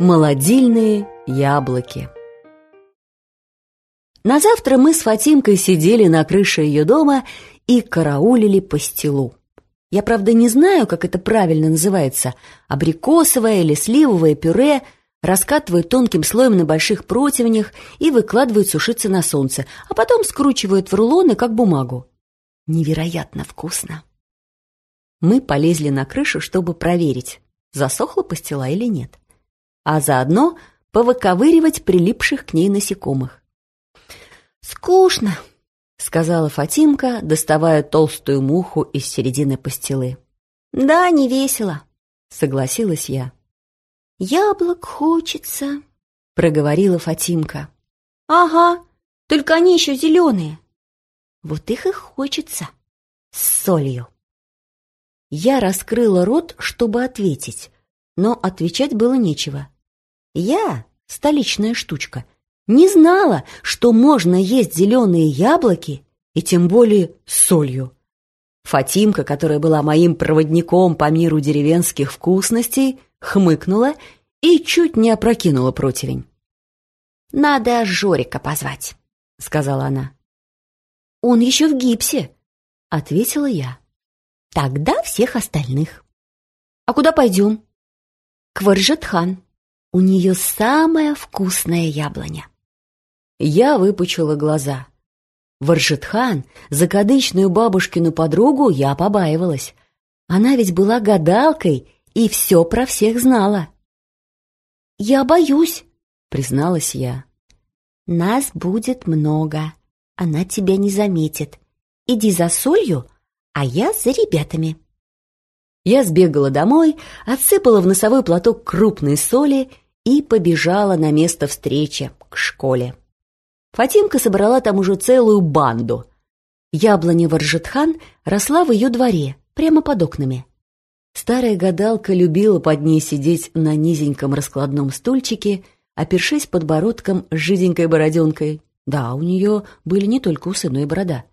Молодильные яблоки На завтра мы с Фатимкой сидели на крыше ее дома и караулили пастилу. Я, правда, не знаю, как это правильно называется, абрикосовое или сливовое пюре раскатывают тонким слоем на больших противнях и выкладывают сушиться на солнце, а потом скручивают в рулоны, как бумагу. Невероятно вкусно. Мы полезли на крышу, чтобы проверить, засохла пастила или нет а заодно повыковыривать прилипших к ней насекомых. «Скучно», — сказала Фатимка, доставая толстую муху из середины пастилы. «Да, не весело», — согласилась я. «Яблок хочется», — проговорила Фатимка. «Ага, только они еще зеленые». «Вот их и хочется. С солью». Я раскрыла рот, чтобы ответить, но отвечать было нечего. Я, столичная штучка, не знала, что можно есть зеленые яблоки и тем более солью. Фатимка, которая была моим проводником по миру деревенских вкусностей, хмыкнула и чуть не опрокинула противень. «Надо Жорика позвать», — сказала она. «Он еще в гипсе», — ответила я. «Тогда всех остальных». «А куда пойдем?» «К Варжетхан». У нее самая вкусная яблоня. Я выпучила глаза. Варжетхан, закадычную бабушкину подругу, я побаивалась. Она ведь была гадалкой и все про всех знала. «Я боюсь», — призналась я. «Нас будет много. Она тебя не заметит. Иди за солью, а я за ребятами». Я сбегала домой, отсыпала в носовой платок крупной соли и побежала на место встречи, к школе. Фатимка собрала там уже целую банду. Яблоня Варжетхан росла в ее дворе, прямо под окнами. Старая гадалка любила под ней сидеть на низеньком раскладном стульчике, опершись подбородком с жиденькой бороденкой. Да, у нее были не только усы, но и борода.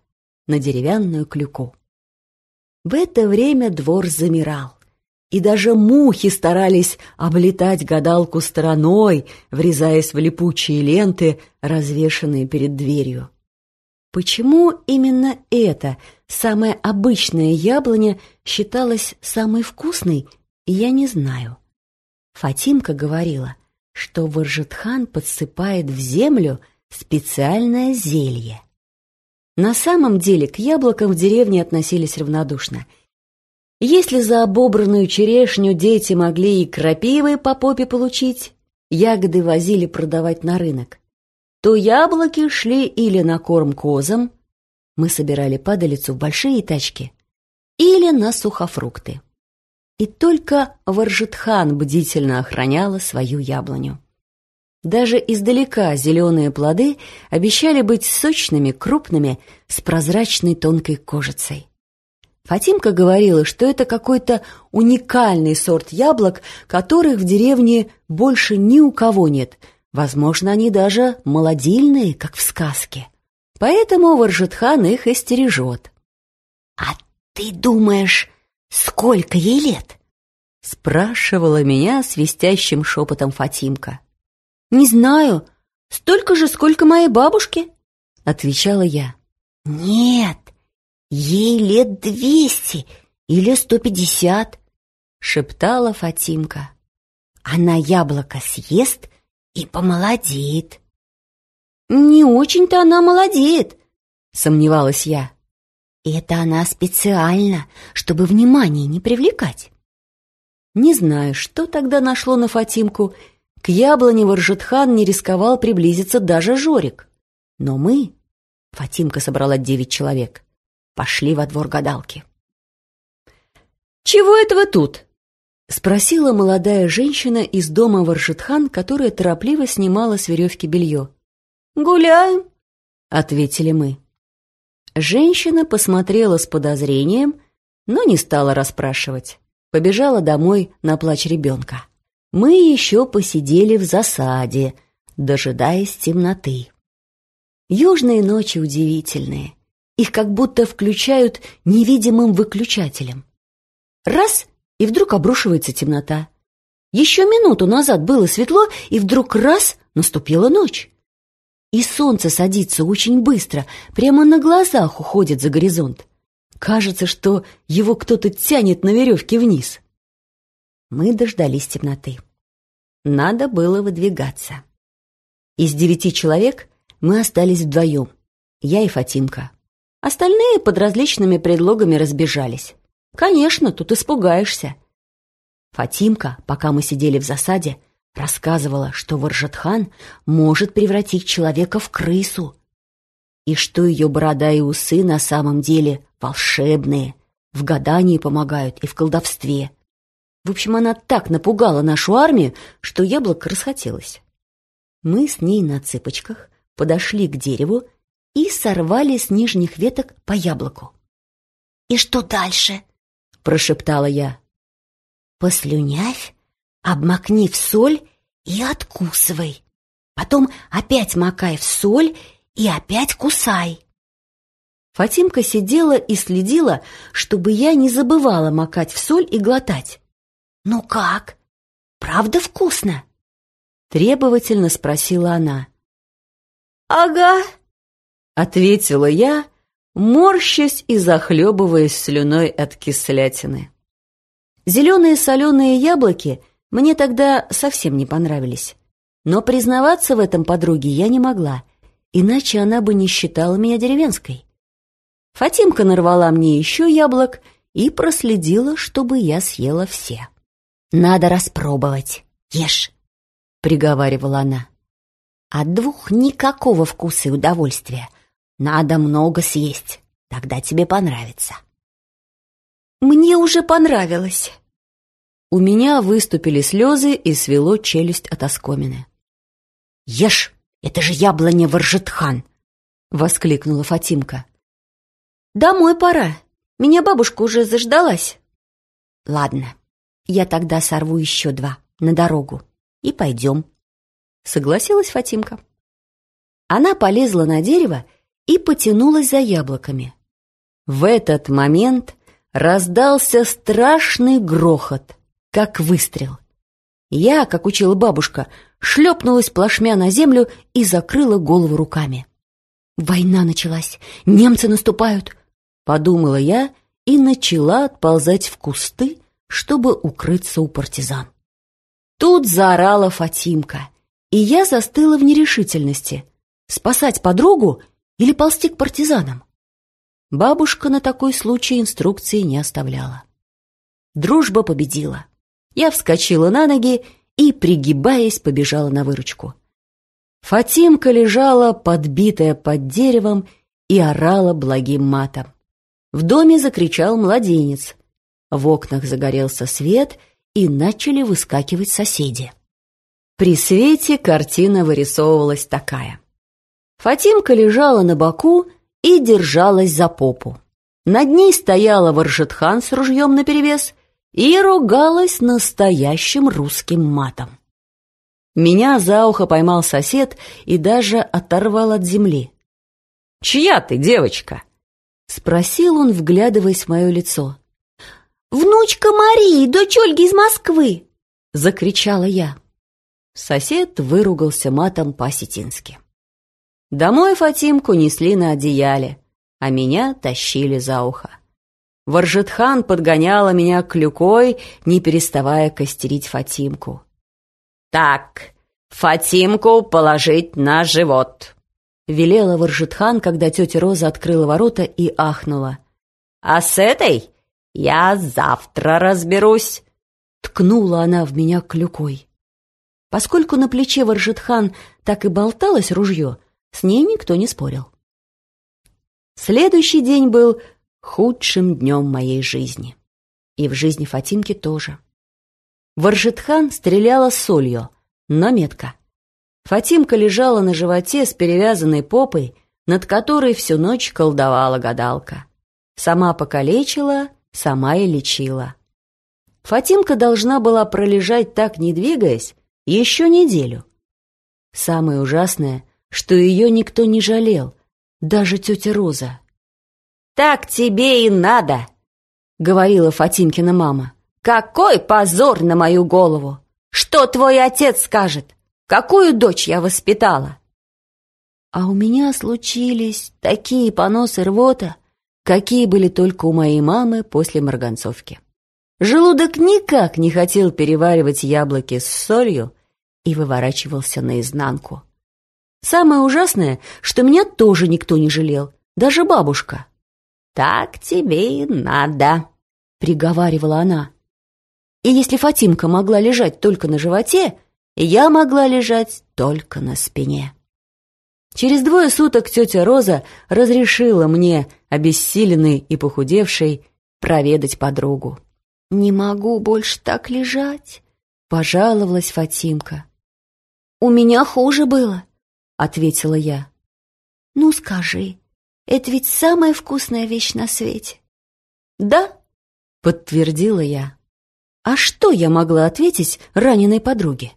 На деревянную клюку. В это время двор замирал. И даже мухи старались облетать гадалку стороной, врезаясь в липучие ленты, развешанные перед дверью. Почему именно эта, самая обычная яблоня, считалась самой вкусной, я не знаю. Фатимка говорила, что Варжетхан подсыпает в землю специальное зелье. На самом деле к яблокам в деревне относились равнодушно. Если за обобранную черешню дети могли и крапивы по попе получить, ягоды возили продавать на рынок, то яблоки шли или на корм козам, мы собирали падалицу в большие тачки, или на сухофрукты. И только Варжетхан бдительно охраняла свою яблоню. Даже издалека зеленые плоды обещали быть сочными, крупными, с прозрачной тонкой кожицей. Фатимка говорила, что это какой-то уникальный сорт яблок, которых в деревне больше ни у кого нет. Возможно, они даже молодильные, как в сказке. Поэтому Варжетхан их и стережет. «А ты думаешь, сколько ей лет?» Спрашивала меня свистящим шепотом Фатимка. «Не знаю. Столько же, сколько моей бабушке», — отвечала я. «Нет, ей лет двести или сто пятьдесят», — шептала Фатимка. «Она яблоко съест и помолодеет». «Не очень-то она молодеет», — сомневалась я. «Это она специально, чтобы внимание не привлекать». Не знаю, что тогда нашло на Фатимку — к яблоне Варжетхан не рисковал приблизиться даже Жорик. Но мы, Фатимка собрала девять человек, пошли во двор гадалки. «Чего это вы тут?» — спросила молодая женщина из дома Варжетхан, которая торопливо снимала с веревки белье. «Гуляем», — ответили мы. Женщина посмотрела с подозрением, но не стала расспрашивать. Побежала домой на плач ребенка мы еще посидели в засаде, дожидаясь темноты. Южные ночи удивительные. Их как будто включают невидимым выключателем. Раз — и вдруг обрушивается темнота. Еще минуту назад было светло, и вдруг раз наступила ночь. И солнце садится очень быстро, прямо на глазах уходит за горизонт. Кажется, что его кто-то тянет на веревке вниз. Мы дождались темноты. Надо было выдвигаться. Из девяти человек мы остались вдвоем, я и Фатимка. Остальные под различными предлогами разбежались. Конечно, тут испугаешься. Фатимка, пока мы сидели в засаде, рассказывала, что Варжатхан может превратить человека в крысу, и что ее борода и усы на самом деле волшебные, в гадании помогают и в колдовстве. В общем, она так напугала нашу армию, что яблоко расхотелось. Мы с ней на цыпочках подошли к дереву и сорвали с нижних веток по яблоку. «И что дальше?» — прошептала я. «Послюнявь обмакни в соль и откусывай. Потом опять макай в соль и опять кусай. Фатимка сидела и следила, чтобы я не забывала макать в соль и глотать. «Ну как? Правда вкусно?» Требовательно спросила она. «Ага», — ответила я, морщась и захлебываясь слюной от кислятины. Зеленые соленые яблоки — мне тогда совсем не понравились. Но признаваться в этом подруге я не могла, иначе она бы не считала меня деревенской. Фатимка нарвала мне еще яблок и проследила, чтобы я съела все. «Надо распробовать. Ешь», — приговаривала она. «От двух никакого вкуса и удовольствия. Надо много съесть, тогда тебе понравится». «Мне уже понравилось», у меня выступили слезы и свело челюсть от оскомины. «Ешь! Это же яблоня Варжетхан!» — воскликнула Фатимка. «Домой пора. Меня бабушка уже заждалась». «Ладно, я тогда сорву еще два на дорогу и пойдем», — согласилась Фатимка. Она полезла на дерево и потянулась за яблоками. В этот момент раздался страшный грохот как выстрел. Я, как учила бабушка, шлепнулась плашмя на землю и закрыла голову руками. «Война началась! Немцы наступают!» Подумала я и начала отползать в кусты, чтобы укрыться у партизан. Тут заорала Фатимка, и я застыла в нерешительности. Спасать подругу или ползти к партизанам? Бабушка на такой случай инструкции не оставляла. Дружба победила. Я вскочила на ноги и, пригибаясь, побежала на выручку. Фатимка лежала, подбитая под деревом, и орала благим матом. В доме закричал младенец. В окнах загорелся свет, и начали выскакивать соседи. При свете картина вырисовывалась такая. Фатимка лежала на боку и держалась за попу. Над ней стояла Варжетхан с ружьем наперевес — и ругалась настоящим русским матом. Меня за ухо поймал сосед и даже оторвал от земли. «Чья ты, девочка?» — спросил он, вглядываясь в мое лицо. «Внучка Марии, дочь Ольги из Москвы!» — закричала я. Сосед выругался матом по-осетински. Домой Фатимку несли на одеяле, а меня тащили за ухо. Варжетхан подгоняла меня клюкой, не переставая костерить Фатимку. «Так, Фатимку положить на живот», — велела Варжетхан, когда тетя Роза открыла ворота и ахнула. «А с этой я завтра разберусь», — ткнула она в меня клюкой. Поскольку на плече Варжетхан так и болталось ружье, с ней никто не спорил. Следующий день был худшим днем моей жизни. И в жизни Фатимки тоже. Варжетхан стреляла солью, но метко. Фатимка лежала на животе с перевязанной попой, над которой всю ночь колдовала гадалка. Сама покалечила, сама и лечила. Фатимка должна была пролежать так, не двигаясь, еще неделю. Самое ужасное, что ее никто не жалел, даже тетя Роза. «Так тебе и надо!» — говорила Фатимкина мама. «Какой позор на мою голову! Что твой отец скажет? Какую дочь я воспитала?» А у меня случились такие поносы рвота, какие были только у моей мамы после марганцовки. Желудок никак не хотел переваривать яблоки с солью и выворачивался наизнанку. Самое ужасное, что меня тоже никто не жалел, даже бабушка. «Так тебе и надо», — приговаривала она. И если Фатимка могла лежать только на животе, я могла лежать только на спине. Через двое суток тетя Роза разрешила мне, обессиленной и похудевшей, проведать подругу. «Не могу больше так лежать», — пожаловалась Фатимка. «У меня хуже было», — ответила я. «Ну скажи, это ведь самая вкусная вещь на свете». «Да», — подтвердила я. А что я могла ответить раненой подруге?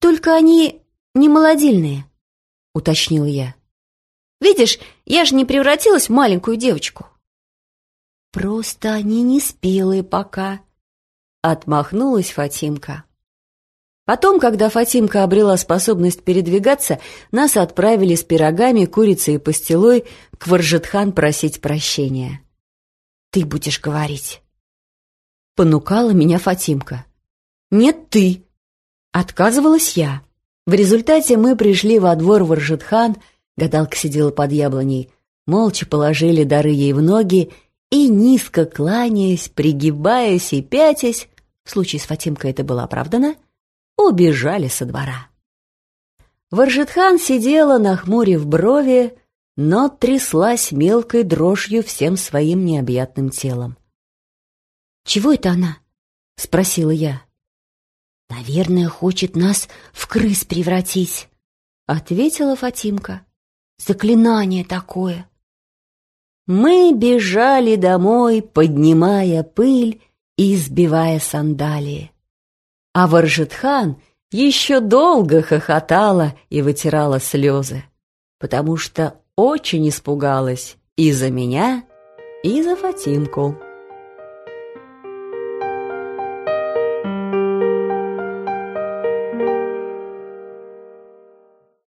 «Только они не молодильные», — уточнила я. «Видишь, я же не превратилась в маленькую девочку». «Просто они не спелые пока», — отмахнулась Фатимка. Потом, когда Фатимка обрела способность передвигаться, нас отправили с пирогами, курицей и пастилой к Варжетхан просить прощения. «Ты будешь говорить». Понукала меня Фатимка. «Нет, ты!» Отказывалась я. В результате мы пришли во двор Варжетхан, гадалка сидела под яблоней, молча положили дары ей в ноги и, низко кланяясь, пригибаясь и пятясь, в случае с Фатимкой это было оправдано, убежали со двора. Варжетхан сидела, нахмурив брови, но тряслась мелкой дрожью всем своим необъятным телом. «Чего это она?» — спросила я. «Наверное, хочет нас в крыс превратить», — ответила Фатимка. «Заклинание такое». Мы бежали домой, поднимая пыль и сбивая сандалии. А Варжетхан еще долго хохотала и вытирала слезы, потому что очень испугалась и за меня, и за Фатимку.